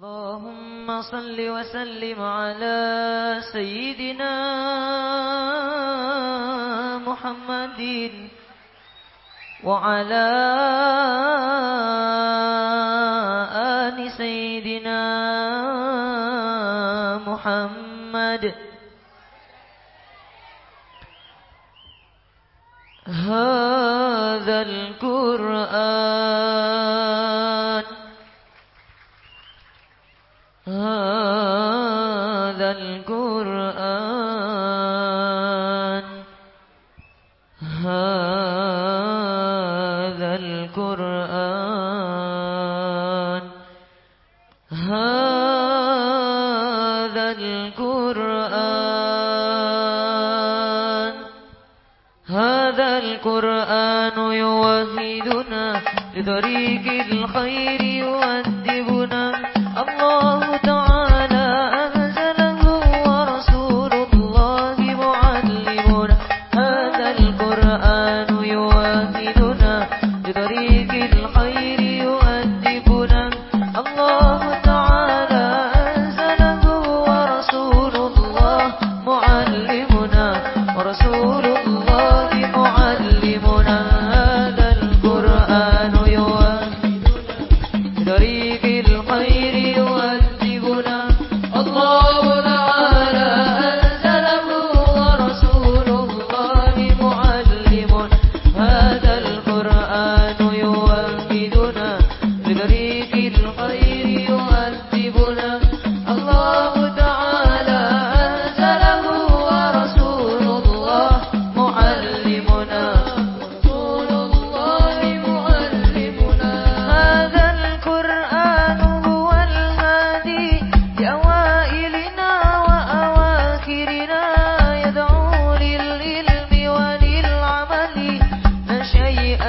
اللهم صل وسلم على سيدنا محمد وعلى آل سيدنا محمد. هذا القرآن هذا القرآن هذا القرآن هذا القرآن يوحدنا لطريق الخير الله الخير